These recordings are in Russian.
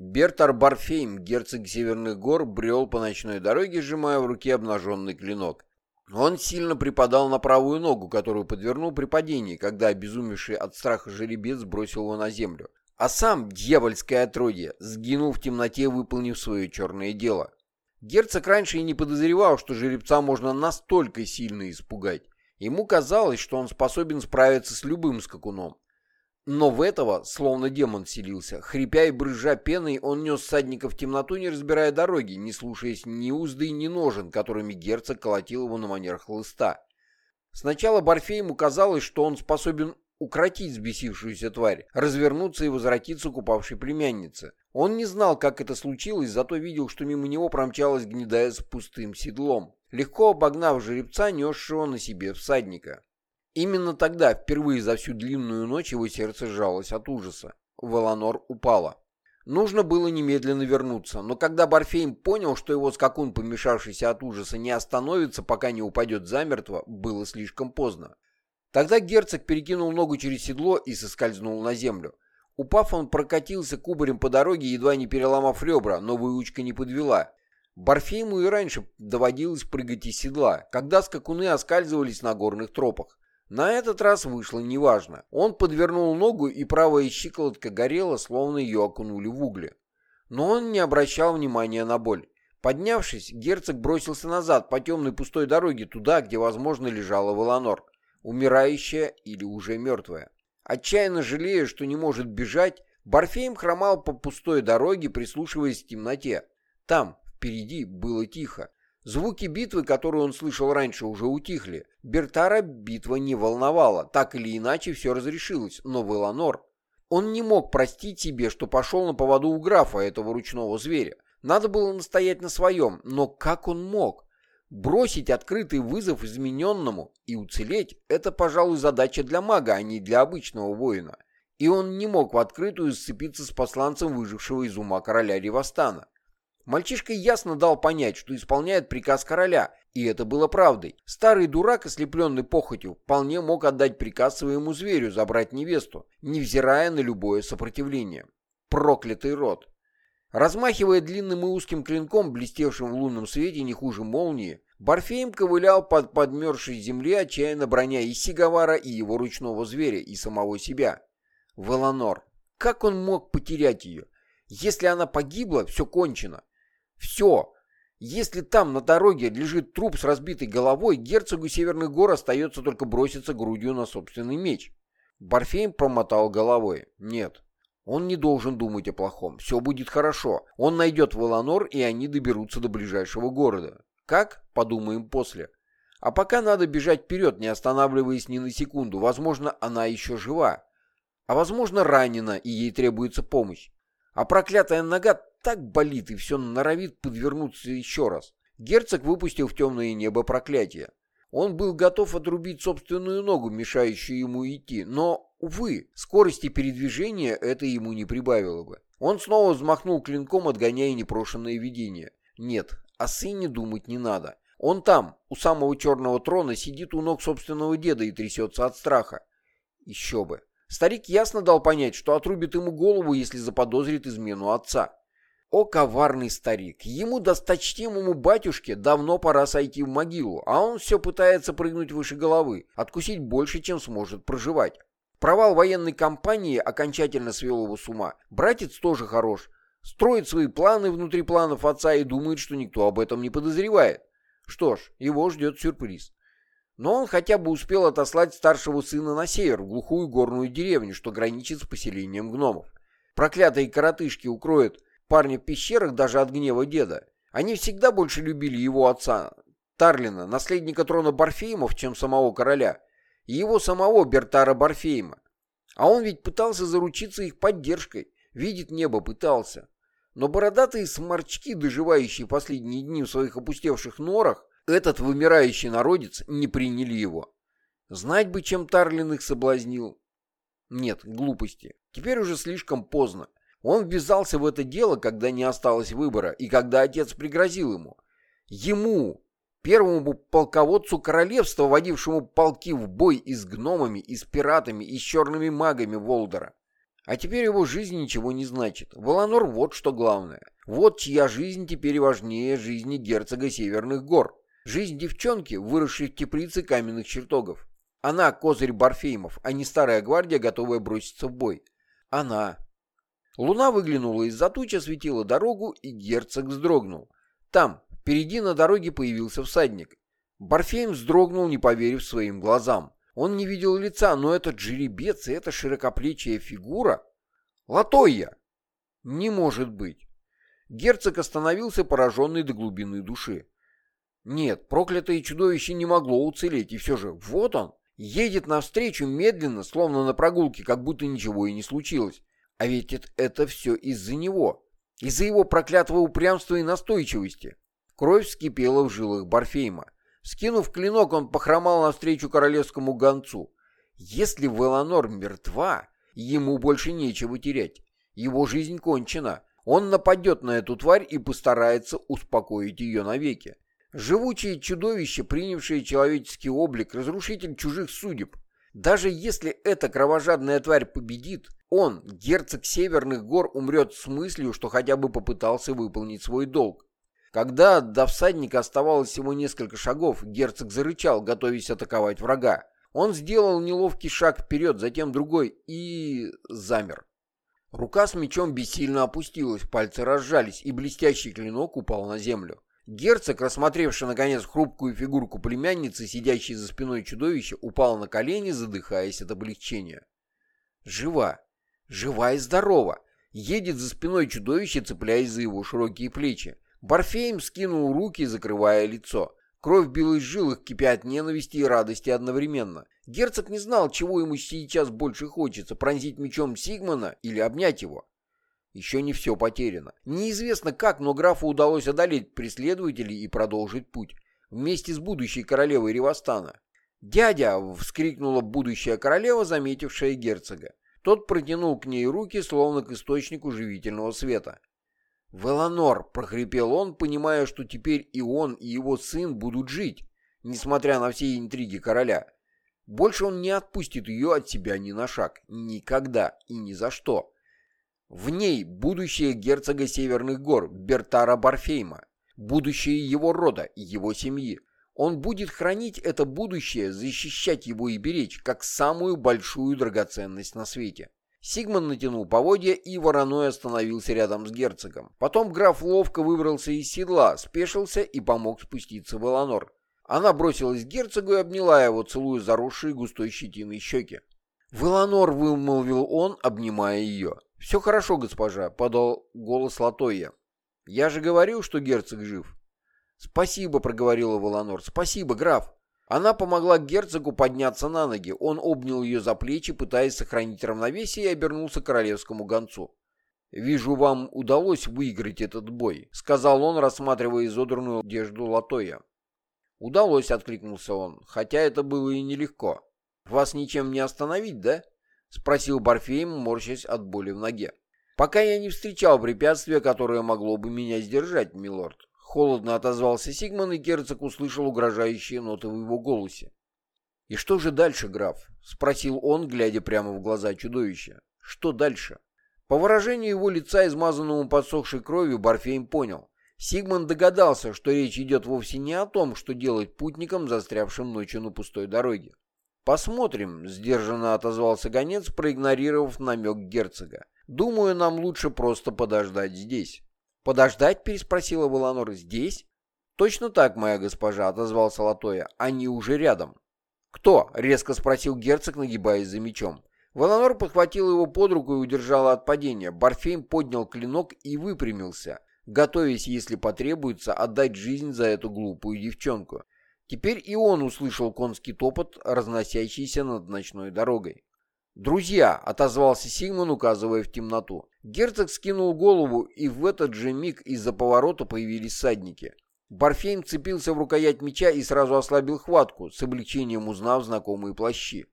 Бертар Барфейм, герцог Северных гор, брел по ночной дороге, сжимая в руке обнаженный клинок. Он сильно припадал на правую ногу, которую подвернул при падении, когда обезумевший от страха жеребец бросил его на землю. А сам, дьявольское отродье, сгинул в темноте, выполнив свое черное дело. Герцог раньше и не подозревал, что жеребца можно настолько сильно испугать. Ему казалось, что он способен справиться с любым скакуном. Но в этого, словно демон селился, хрипя и брызжа пеной, он нес всадника в темноту, не разбирая дороги, не слушаясь ни узды, ни ножен, которыми герцог колотил его на манер хлыста. Сначала Барфеему казалось, что он способен укротить взбесившуюся тварь, развернуться и возвратиться к упавшей племяннице. Он не знал, как это случилось, зато видел, что мимо него промчалась гнедая с пустым седлом, легко обогнав жеребца, несшего на себе всадника. Именно тогда, впервые за всю длинную ночь, его сердце сжалось от ужаса. Валанор упала. Нужно было немедленно вернуться, но когда Барфейм понял, что его скакун, помешавшийся от ужаса, не остановится, пока не упадет замертво, было слишком поздно. Тогда герцог перекинул ногу через седло и соскользнул на землю. Упав, он прокатился кубарем по дороге, едва не переломав ребра, но выучка не подвела. Барфейму и раньше доводилось прыгать из седла, когда скакуны оскальзывались на горных тропах. На этот раз вышло неважно. Он подвернул ногу, и правая щиколотка горела, словно ее окунули в угли. Но он не обращал внимания на боль. Поднявшись, герцог бросился назад по темной пустой дороге туда, где, возможно, лежала Валанор, умирающая или уже мертвая. Отчаянно жалея, что не может бежать, Барфейм хромал по пустой дороге, прислушиваясь в темноте. Там, впереди, было тихо. Звуки битвы, которые он слышал раньше, уже утихли. Бертара битва не волновала, так или иначе все разрешилось, но Веланор... Он не мог простить себе, что пошел на поводу у графа, этого ручного зверя. Надо было настоять на своем, но как он мог? Бросить открытый вызов измененному и уцелеть – это, пожалуй, задача для мага, а не для обычного воина. И он не мог в открытую сцепиться с посланцем выжившего из ума короля Ревостана. Мальчишка ясно дал понять, что исполняет приказ короля, и это было правдой. Старый дурак, ослепленный похотью, вполне мог отдать приказ своему зверю забрать невесту, невзирая на любое сопротивление. Проклятый род. Размахивая длинным и узким клинком, блестевшим в лунном свете не хуже молнии, Барфеем ковылял под подмерзшей земле, отчаянно броня и Сигавара, и его ручного зверя, и самого себя. Веланор. Как он мог потерять ее? Если она погибла, все кончено. Все. Если там на дороге лежит труп с разбитой головой, герцогу Северных гор остается только броситься грудью на собственный меч. Барфейм промотал головой. Нет, он не должен думать о плохом. Все будет хорошо. Он найдет Веланор, и они доберутся до ближайшего города. Как? Подумаем после. А пока надо бежать вперед, не останавливаясь ни на секунду. Возможно, она еще жива. А возможно, ранена, и ей требуется помощь. А проклятая нога так болит и все норовит подвернуться еще раз. Герцог выпустил в темное небо проклятие. Он был готов отрубить собственную ногу, мешающую ему идти, но, увы, скорости передвижения это ему не прибавило бы. Он снова взмахнул клинком, отгоняя непрошенное видение. Нет, о сыне думать не надо. Он там, у самого черного трона, сидит у ног собственного деда и трясется от страха. Еще бы. Старик ясно дал понять, что отрубит ему голову, если заподозрит измену отца. О, коварный старик! Ему, досточтимому батюшке, давно пора сойти в могилу, а он все пытается прыгнуть выше головы, откусить больше, чем сможет проживать. Провал военной кампании окончательно свел его с ума. Братец тоже хорош. Строит свои планы внутри планов отца и думает, что никто об этом не подозревает. Что ж, его ждет сюрприз. Но он хотя бы успел отослать старшего сына на север, в глухую горную деревню, что граничит с поселением гномов. Проклятые коротышки укроют парня в пещерах даже от гнева деда. Они всегда больше любили его отца, Тарлина, наследника трона Барфеймов, чем самого короля, и его самого Бертара Барфейма. А он ведь пытался заручиться их поддержкой, видит небо пытался. Но бородатые сморчки, доживающие последние дни в своих опустевших норах, этот вымирающий народец не приняли его. Знать бы, чем Тарлин их соблазнил. Нет, глупости. Теперь уже слишком поздно. Он ввязался в это дело, когда не осталось выбора, и когда отец пригрозил ему. Ему, первому полководцу королевства, водившему полки в бой и с гномами, и с пиратами, и с черными магами Волдера. А теперь его жизнь ничего не значит. Воланор вот что главное. Вот чья жизнь теперь важнее жизни герцога Северных гор. Жизнь девчонки, выросшей в теплице каменных чертогов. Она козырь Барфеймов, а не старая гвардия, готовая броситься в бой. Она. Луна выглянула из-за тучи, осветила дорогу, и герцог вздрогнул. Там, впереди на дороге появился всадник. Барфейм вздрогнул, не поверив своим глазам. Он не видел лица, но этот жеребец и эта широкоплечья фигура... Латойя! Не может быть. Герцог остановился, пораженный до глубины души. Нет, проклятое чудовище не могло уцелеть, и все же вот он, едет навстречу медленно, словно на прогулке, как будто ничего и не случилось. А ведь это, все из-за него, из-за его проклятого упрямства и настойчивости. Кровь вскипела в жилах Барфейма. Скинув клинок, он похромал навстречу королевскому гонцу. Если Веланор мертва, ему больше нечего терять. Его жизнь кончена. Он нападет на эту тварь и постарается успокоить ее навеки. Живучее чудовище, принявшее человеческий облик, разрушитель чужих судеб. Даже если эта кровожадная тварь победит, он, герцог Северных гор, умрет с мыслью, что хотя бы попытался выполнить свой долг. Когда до всадника оставалось всего несколько шагов, герцог зарычал, готовясь атаковать врага. Он сделал неловкий шаг вперед, затем другой и... замер. Рука с мечом бессильно опустилась, пальцы разжались, и блестящий клинок упал на землю. Герцог, рассмотревший наконец хрупкую фигурку племянницы, сидящей за спиной чудовища, упал на колени, задыхаясь от облегчения. Жива. Жива и здорова. Едет за спиной чудовища, цепляясь за его широкие плечи. Барфейм скинул руки, закрывая лицо. Кровь била из жилах, кипя от ненависти и радости одновременно. Герцог не знал, чего ему сейчас больше хочется, пронзить мечом Сигмана или обнять его. Еще не все потеряно. Неизвестно как, но графу удалось одолеть преследователей и продолжить путь. Вместе с будущей королевой Ревостана. «Дядя!» — вскрикнула будущая королева, заметившая герцога. Тот протянул к ней руки, словно к источнику живительного света. «Веланор!» — прохрипел он, понимая, что теперь и он, и его сын будут жить, несмотря на все интриги короля. Больше он не отпустит ее от себя ни на шаг, никогда и ни за что. В ней будущее герцога Северных гор Бертара Барфейма, будущее его рода и его семьи. Он будет хранить это будущее, защищать его и беречь, как самую большую драгоценность на свете. Сигман натянул поводья, и вороной остановился рядом с герцогом. Потом граф ловко выбрался из седла, спешился и помог спуститься в Эланор. Она бросилась к герцогу и обняла его, целуя заросшие густой щетиной щеки. «В Эланор», — вымолвил он, обнимая ее. «Все хорошо, госпожа», — подал голос Латоя. «Я же говорил, что герцог жив». «Спасибо», — проговорила Валанор. «Спасибо, граф». Она помогла герцогу подняться на ноги. Он обнял ее за плечи, пытаясь сохранить равновесие, и обернулся к королевскому гонцу. «Вижу, вам удалось выиграть этот бой», — сказал он, рассматривая изодранную одежду Латоя. «Удалось», — откликнулся он, — «хотя это было и нелегко. Вас ничем не остановить, да?» — спросил Барфейм, морщась от боли в ноге. «Пока я не встречал препятствия, которое могло бы меня сдержать, милорд». Холодно отозвался Сигман, и герцог услышал угрожающие ноты в его голосе. «И что же дальше, граф?» — спросил он, глядя прямо в глаза чудовища. «Что дальше?» По выражению его лица, измазанному подсохшей кровью, Барфейм понял. Сигман догадался, что речь идет вовсе не о том, что делать путникам, застрявшим ночью на пустой дороге. «Посмотрим», — сдержанно отозвался гонец, проигнорировав намек герцога. «Думаю, нам лучше просто подождать здесь». «Подождать?» — переспросила Валанор. «Здесь?» «Точно так, моя госпожа», — отозвался Латоя. «Они уже рядом». «Кто?» — резко спросил герцог, нагибаясь за мечом. Валанор подхватил его под руку и удержал от падения. Барфейм поднял клинок и выпрямился, готовясь, если потребуется, отдать жизнь за эту глупую девчонку. Теперь и он услышал конский топот, разносящийся над ночной дорогой. «Друзья!» — отозвался Сигман, указывая в темноту. Герцог скинул голову, и в этот же миг из-за поворота появились садники. Барфейм цепился в рукоять меча и сразу ослабил хватку, с облегчением узнав знакомые плащи.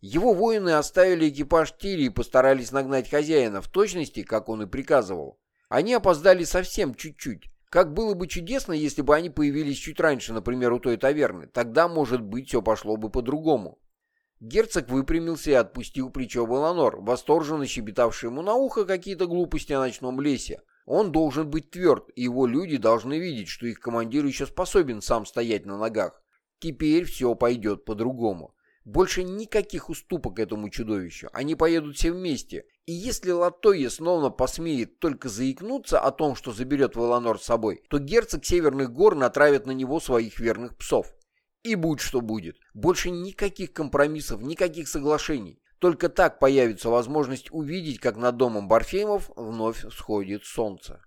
Его воины оставили экипаж Тири и постарались нагнать хозяина в точности, как он и приказывал. Они опоздали совсем чуть-чуть. Как было бы чудесно, если бы они появились чуть раньше, например, у той таверны. Тогда, может быть, все пошло бы по-другому. Герцог выпрямился и отпустил плечо Баланор, восторженно щебетавший ему на ухо какие-то глупости о ночном лесе. Он должен быть тверд, и его люди должны видеть, что их командир еще способен сам стоять на ногах. Теперь все пойдет по-другому. Больше никаких уступок этому чудовищу. Они поедут все вместе. И если Латоя снова посмеет только заикнуться о том, что заберет Валанор с собой, то герцог Северных гор натравит на него своих верных псов. И будь что будет. Больше никаких компромиссов, никаких соглашений. Только так появится возможность увидеть, как над домом Барфеймов вновь сходит солнце.